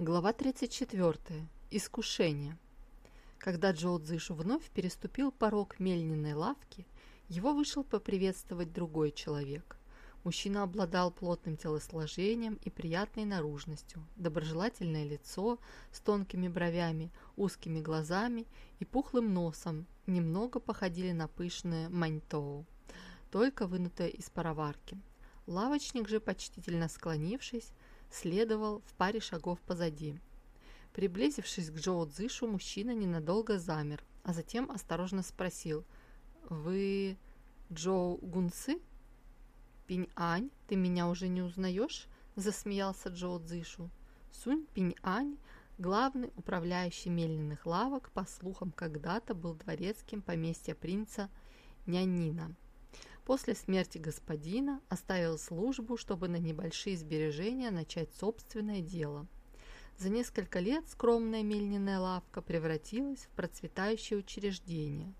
Глава 34. Искушение. Когда Джоу Цзышу вновь переступил порог мельниной лавки, его вышел поприветствовать другой человек. Мужчина обладал плотным телосложением и приятной наружностью, доброжелательное лицо с тонкими бровями, узкими глазами и пухлым носом немного походили на пышное маньтоу, только вынутое из пароварки. Лавочник же, почтительно склонившись, следовал в паре шагов позади. Приблизившись к Джоу Цзышу, мужчина ненадолго замер, а затем осторожно спросил «Вы Джоу Гунцы?» «Пинь-Ань, ты меня уже не узнаешь?» – засмеялся Джоу Цзышу. Сунь Пинь-Ань, главный управляющий мельниных лавок, по слухам, когда-то был дворецким поместья принца Нянина – После смерти господина оставил службу, чтобы на небольшие сбережения начать собственное дело. За несколько лет скромная мельниная лавка превратилась в процветающее учреждение.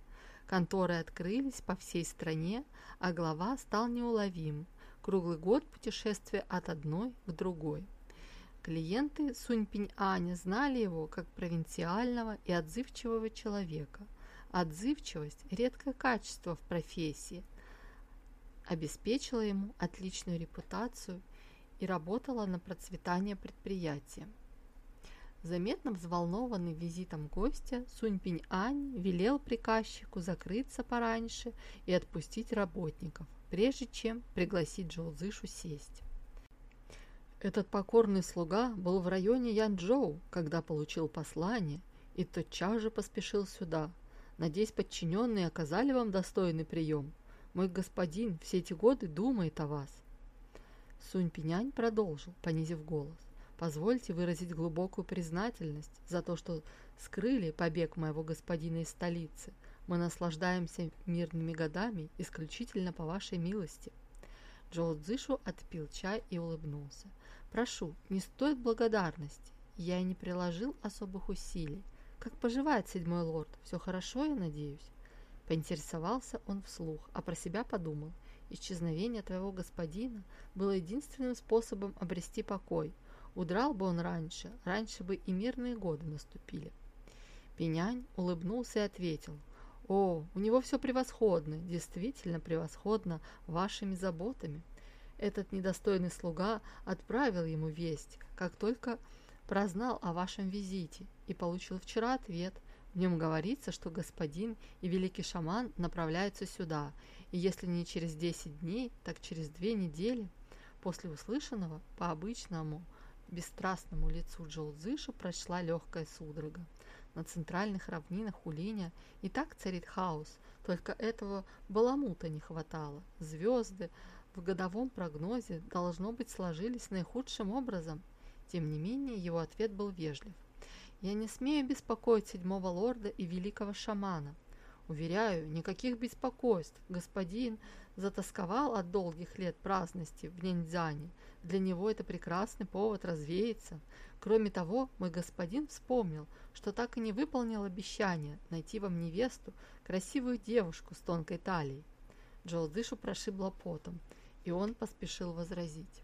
Конторы открылись по всей стране, а глава стал неуловим. Круглый год путешествия от одной к другой. Клиенты Суньпинь-Аня знали его как провинциального и отзывчивого человека. Отзывчивость – редкое качество в профессии – обеспечила ему отличную репутацию и работала на процветание предприятия. Заметно взволнованный визитом гостя, Сунь Пинь Ань велел приказчику закрыться пораньше и отпустить работников, прежде чем пригласить Джоу Цзышу сесть. Этот покорный слуга был в районе Янчжоу, когда получил послание, и тотчас же поспешил сюда. Надеюсь, подчиненные оказали вам достойный прием. Мой господин все эти годы думает о вас. Сунь Пинянь продолжил, понизив голос. Позвольте выразить глубокую признательность за то, что скрыли побег моего господина из столицы. Мы наслаждаемся мирными годами исключительно по вашей милости. Джоу Цзышу отпил чай и улыбнулся. «Прошу, не стоит благодарности. Я и не приложил особых усилий. Как поживает седьмой лорд? Все хорошо, я надеюсь?» Поинтересовался он вслух, а про себя подумал. Исчезновение твоего господина было единственным способом обрести покой. Удрал бы он раньше, раньше бы и мирные годы наступили. Пенянь улыбнулся и ответил. «О, у него все превосходно, действительно превосходно вашими заботами. Этот недостойный слуга отправил ему весть, как только прознал о вашем визите, и получил вчера ответ – в нем говорится, что господин и великий шаман направляются сюда, и если не через 10 дней, так через две недели. После услышанного по обычному бесстрастному лицу Джоу Цзыша прошла легкая судорога. На центральных равнинах Улиня и так царит хаос, только этого баламута не хватало. Звезды в годовом прогнозе должно быть сложились наихудшим образом. Тем не менее, его ответ был вежлив. Я не смею беспокоить седьмого лорда и великого шамана. Уверяю, никаких беспокойств. Господин затасковал от долгих лет праздности в Няньцзяне. Для него это прекрасный повод развеяться. Кроме того, мой господин вспомнил, что так и не выполнил обещание найти вам невесту, красивую девушку с тонкой талией. Джолдышу прошибло потом, и он поспешил возразить.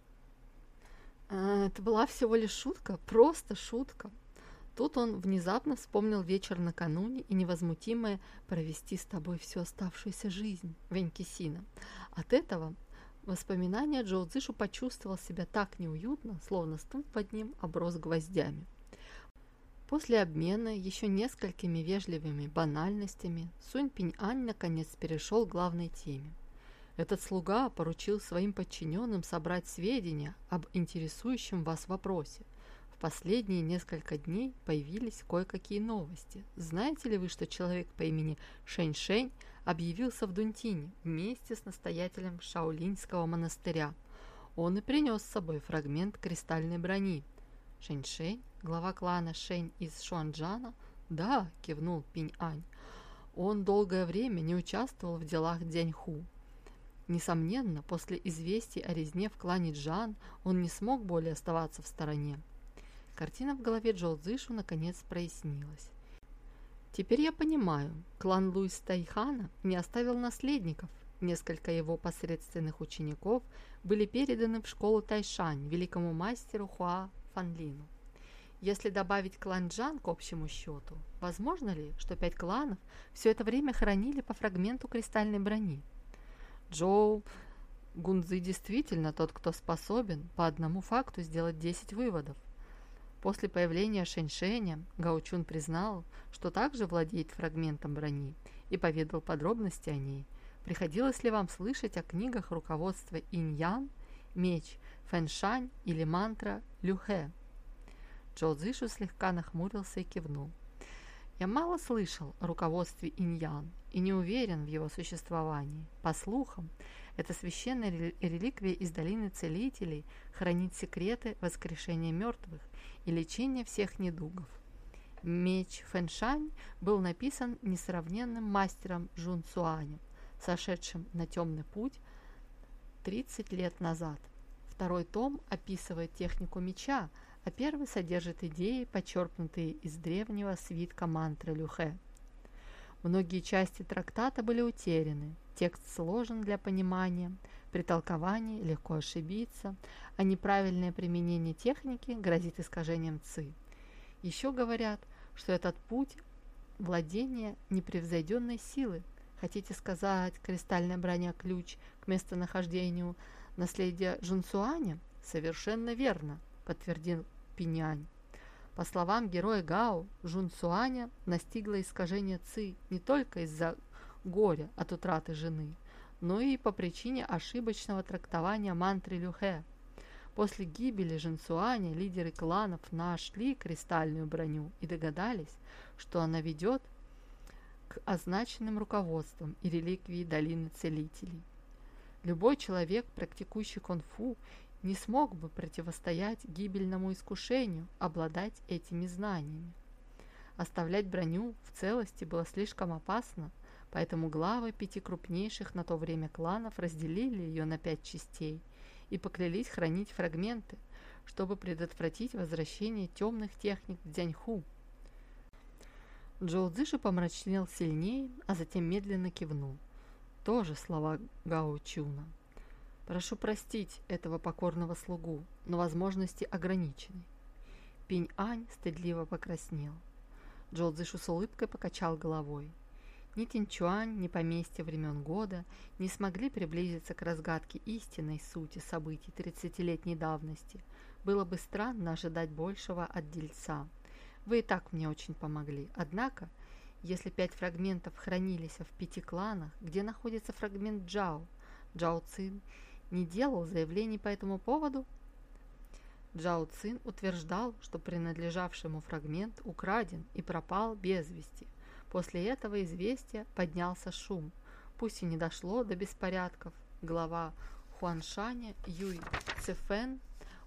«Э, «Это была всего лишь шутка, просто шутка. Тут он внезапно вспомнил вечер накануне и невозмутимое провести с тобой всю оставшуюся жизнь, Венкисина. От этого воспоминания Джоу Цзышу почувствовал себя так неуютно, словно стул под ним оброс гвоздями. После обмена еще несколькими вежливыми банальностями Сунь Пинь Ань наконец перешел к главной теме. Этот слуга поручил своим подчиненным собрать сведения об интересующем вас вопросе последние несколько дней появились кое-какие новости. Знаете ли вы, что человек по имени Шэнь-Шэнь объявился в Дунтине вместе с настоятелем Шаолиньского монастыря? Он и принес с собой фрагмент кристальной брони. Шэнь-Шэнь, глава клана Шэнь из Шуанджана? Да, кивнул Пинь-Ань. Он долгое время не участвовал в делах Дзяньху. Несомненно, после известий о резне в клане Джан он не смог более оставаться в стороне. Картина в голове Джоу Цзышу наконец прояснилась. Теперь я понимаю, клан Луис Тайхана не оставил наследников. Несколько его посредственных учеников были переданы в школу Тайшань великому мастеру Хуа Фанлину. Если добавить клан Джан к общему счету, возможно ли, что пять кланов все это время хранили по фрагменту кристальной брони? Джоу Гунзы действительно тот, кто способен по одному факту сделать 10 выводов. После появления Шэньшэня Гаучун признал, что также владеет фрагментом брони и поведал подробности о ней. Приходилось ли вам слышать о книгах руководства Инь-Ян, Меч, Фэншань или мантра Люхэ? Джо Цзишу слегка нахмурился и кивнул. Я мало слышал о руководстве Инь-Ян и не уверен в его существовании. По слухам, эта священная реликвия из долины целителей хранит секреты воскрешения мертвых и лечения всех недугов. Меч Фэншань был написан несравненным мастером Жун Цуанем, сошедшим на темный путь 30 лет назад. Второй том описывает технику меча, а первый содержит идеи, почерпнутые из древнего свитка мантры Люхе. Многие части трактата были утеряны, текст сложен для понимания, при толковании легко ошибиться, а неправильное применение техники грозит искажением ЦИ. Еще говорят, что этот путь – владение непревзойденной силы. Хотите сказать, кристальная броня – ключ к местонахождению наследия Жунсуаня? Совершенно верно, подтвердил Пинянь. По словам героя Гао, Жун Суаня настигло искажение Ци не только из-за горя от утраты жены, но и по причине ошибочного трактования мантры Люхе. После гибели Жансуаня лидеры кланов нашли кристальную броню и догадались, что она ведет к означенным руководствам и реликвии долины целителей. Любой человек, практикующий кунг-фу не смог бы противостоять гибельному искушению обладать этими знаниями. Оставлять броню в целости было слишком опасно, поэтому главы пяти крупнейших на то время кланов разделили ее на пять частей и поклялись хранить фрагменты, чтобы предотвратить возвращение темных техник в Дзяньху. Джоу Цзиши помрачнел сильнее, а затем медленно кивнул. Тоже слова Гао Чуна. Прошу простить этого покорного слугу, но возможности ограничены. Пинь-Ань стыдливо покраснел. Джо Цзышу с улыбкой покачал головой. Ни Тинчуань, ни поместье времен года не смогли приблизиться к разгадке истинной сути событий тридцатилетней давности. Было бы странно ожидать большего от дельца. Вы и так мне очень помогли. Однако, если пять фрагментов хранились в пяти кланах, где находится фрагмент Джао, Джао Цин не делал заявлений по этому поводу? Джао Цин утверждал, что принадлежавший ему фрагмент украден и пропал без вести. После этого известия поднялся шум. Пусть и не дошло до беспорядков, глава Хуаншаня Юй Цефен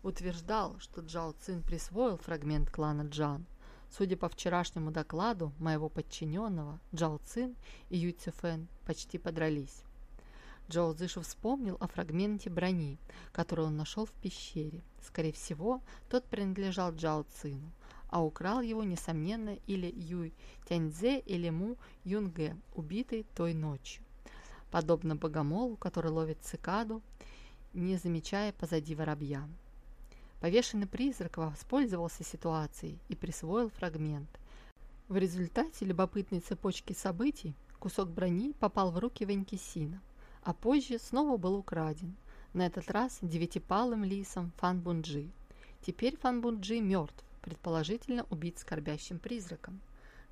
утверждал, что Джао Цин присвоил фрагмент клана Джан. Судя по вчерашнему докладу моего подчиненного, Джао Цин и Юй Цефен почти подрались. Джоу Зышу вспомнил о фрагменте брони, который он нашел в пещере. Скорее всего, тот принадлежал Джао Цину, а украл его, несомненно, или Юй Тяньцзе, или Му Юнге, убитый той ночью. Подобно богомолу, который ловит цикаду, не замечая позади воробья. Повешенный призрак воспользовался ситуацией и присвоил фрагмент. В результате любопытной цепочки событий кусок брони попал в руки Венкисина а позже снова был украден, на этот раз девятипалым лисом Фан Бунджи. Теперь Фан Бунджи мертв, предположительно убит скорбящим призраком.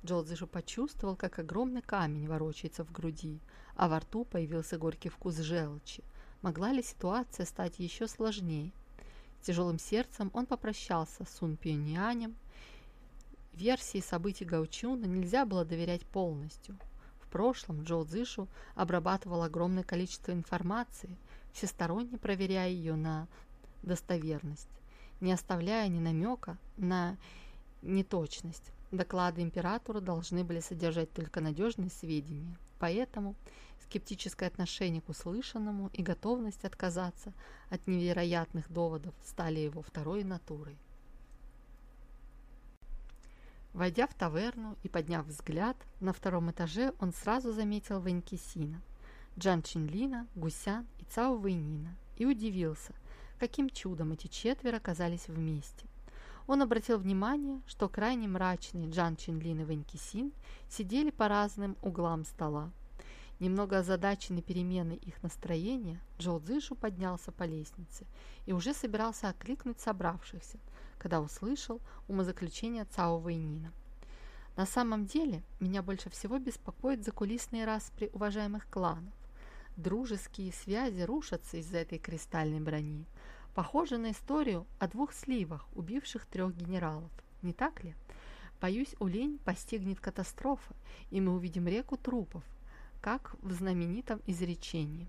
Джолдзишу почувствовал, как огромный камень ворочается в груди, а во рту появился горький вкус желчи. Могла ли ситуация стать еще сложнее? С тяжелым сердцем он попрощался с Сун Пьюнианем. Версии событий Гаучуна нельзя было доверять полностью прошлом Джо обрабатывал огромное количество информации, всесторонне проверяя ее на достоверность, не оставляя ни намека на неточность. Доклады императора должны были содержать только надежные сведения, поэтому скептическое отношение к услышанному и готовность отказаться от невероятных доводов стали его второй натурой. Войдя в таверну и подняв взгляд, на втором этаже он сразу заметил Ванькисина, Джан Чинлина, Гусян и Цао Вэйнина и удивился, каким чудом эти четверо оказались вместе. он обратил внимание, что крайне мрачные Джан Чинлин и Вэнь Кисин сидели по разным углам стола. Немного озадаченный переменой их настроения, Джоу Цзышу поднялся по лестнице и уже собирался окликнуть собравшихся, когда услышал умозаключение Цао Вэйнина. На самом деле, меня больше всего беспокоит закулисные распри уважаемых кланов. Дружеские связи рушатся из-за этой кристальной брони. Похоже на историю о двух сливах, убивших трех генералов. Не так ли? Боюсь, Улень постигнет катастрофа, и мы увидим реку трупов, как в знаменитом изречении.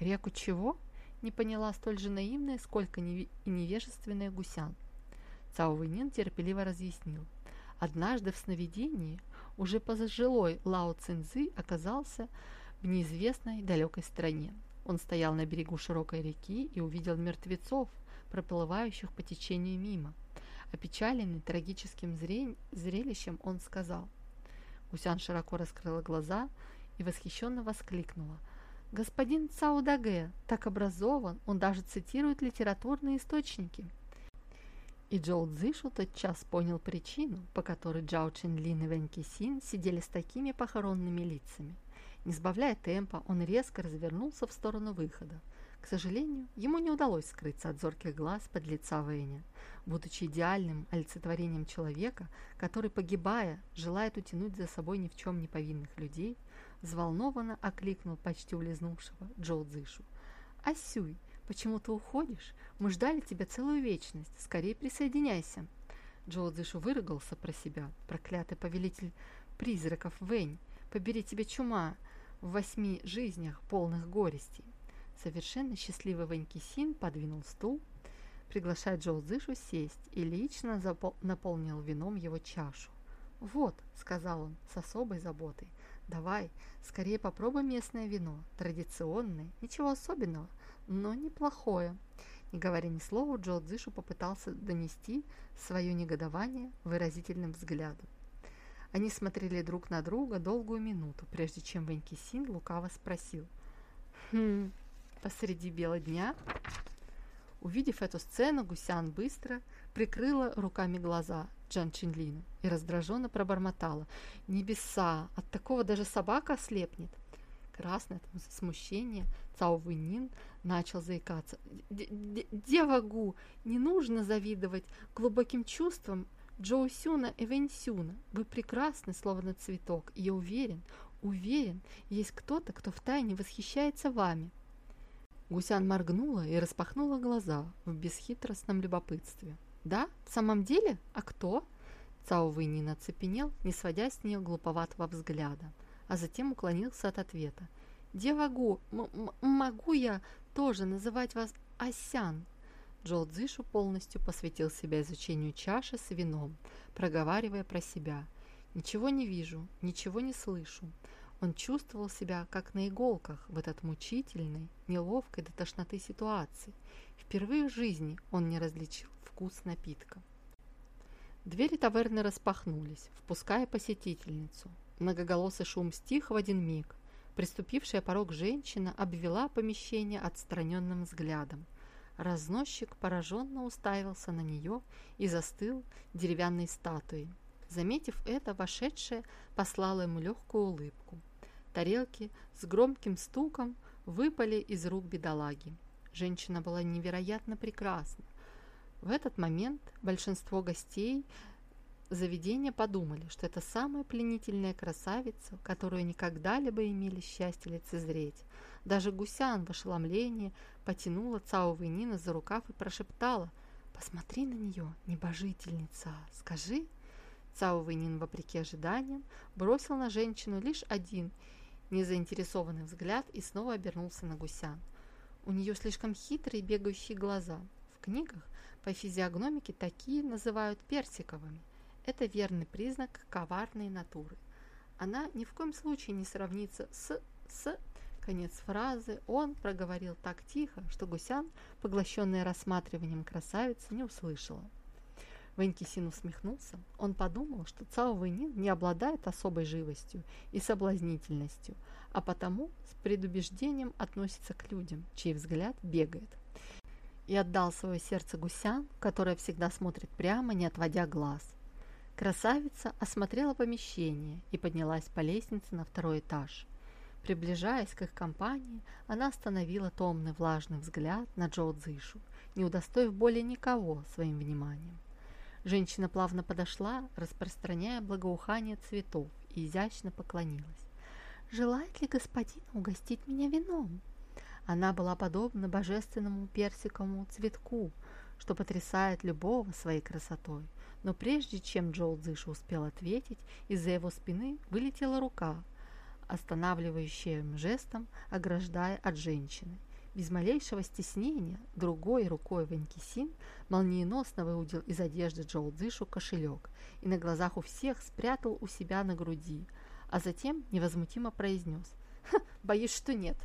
«Реку чего?» – не поняла столь же наивная, сколько и невежественная гусян. Цао Вэнин терпеливо разъяснил. Однажды в сновидении уже пожилой Лао Цинзы оказался в неизвестной далекой стране. Он стоял на берегу широкой реки и увидел мертвецов, проплывающих по течению мимо. Опечаленный трагическим зрелищем, он сказал. Гусян широко раскрыла глаза, и восхищенно воскликнула. «Господин Цаудаге так образован, он даже цитирует литературные источники». И Джоу Цзишу тотчас понял причину, по которой Джао Чинлин и Вэнь Кисин сидели с такими похоронными лицами. Не сбавляя темпа, он резко развернулся в сторону выхода. К сожалению, ему не удалось скрыться от зорких глаз под лица Вэня. Будучи идеальным олицетворением человека, который, погибая, желает утянуть за собой ни в чем не повинных людей, взволнованно окликнул почти улизнувшего Джоу Цзышу. «Асюй, почему ты уходишь? Мы ждали тебя целую вечность. Скорее присоединяйся!» Джоу Цзышу выругался про себя. «Проклятый повелитель призраков Вэнь, побери тебе чума в восьми жизнях, полных горестей!» Совершенно счастливый Вэнь Кисин подвинул стул, приглашая Джоу Цзышу сесть и лично наполнил вином его чашу. «Вот», — сказал он с особой заботой, Давай, скорее попробуй местное вино. Традиционное, ничего особенного, но неплохое. Не говоря ни слова, Джо Цзышу попытался донести свое негодование выразительным взглядом. Они смотрели друг на друга долгую минуту, прежде чем Вэньки Син лукаво спросил. «Хм, посреди бела дня?» Увидев эту сцену, Гусян быстро прикрыла руками глаза. Джан Чинлину и раздраженно пробормотала. «Небеса! От такого даже собака ослепнет!» Красное от смущения Цао Вэнин начал заикаться. «Дева Гу, не нужно завидовать глубоким чувствам Джоу Сюна и Вэнь Сюна. Вы прекрасны, словно цветок, и я уверен, уверен, есть кто-то, кто втайне восхищается вами». Гусян моргнула и распахнула глаза в бесхитростном любопытстве. «Да? В самом деле? А кто?» Цао Вэйнин оцепенел, не сводя с нее глуповатого взгляда, а затем уклонился от ответа. «Девагу, могу я тоже называть вас Асян?» Джоу Цзишу полностью посвятил себя изучению чаши с вином, проговаривая про себя. «Ничего не вижу, ничего не слышу». Он чувствовал себя как на иголках в этот мучительной, неловкой до тошноты ситуации. Впервые в жизни он не различил вкус напитка. Двери таверны распахнулись, впуская посетительницу. Многоголосый шум стих в один миг. Приступившая порог женщина обвела помещение отстраненным взглядом. Разносчик пораженно уставился на нее и застыл деревянной статуей. Заметив это, вошедшая послала ему легкую улыбку. Тарелки с громким стуком выпали из рук бедолаги. Женщина была невероятно прекрасна. В этот момент большинство гостей заведения подумали, что это самая пленительная красавица, которую они когда-либо имели счастье лицезреть. Даже Гусян в ошеломлении потянула Цао Вэнина за рукав и прошептала «Посмотри на нее, небожительница, скажи». Цао Вэнин, вопреки ожиданиям, бросил на женщину лишь один незаинтересованный взгляд и снова обернулся на Гусян. У нее слишком хитрые бегающие глаза. В книгах по физиогномике такие называют персиковыми. Это верный признак коварной натуры. Она ни в коем случае не сравнится с... с... Конец фразы он проговорил так тихо, что Гусян, поглощенный рассматриванием красавицы, не услышала. Венкисин усмехнулся. Он подумал, что Цао Вэнин не обладает особой живостью и соблазнительностью, а потому с предубеждением относится к людям, чей взгляд бегает. и отдал свое сердце гусян, которая всегда смотрит прямо, не отводя глаз. Красавица осмотрела помещение и поднялась по лестнице на второй этаж. Приближаясь к их компании, она остановила томный влажный взгляд на Джоу Цзышу, не удостоив более никого своим вниманием. Женщина плавно подошла, распространяя благоухание цветов, и изящно поклонилась. «Желает ли господин угостить меня вином?» Она была подобна божественному персиковому цветку, что потрясает любого своей красотой. Но прежде чем Джоу Цзыша успел ответить, из-за его спины вылетела рука, останавливающим жестом ограждая от женщины. Без малейшего стеснения другой рукой Ванькисин молниеносно выудил из одежды Джоу Цзышу кошелек и на глазах у всех спрятал у себя на груди, а затем невозмутимо произнес «Боюсь, что нет,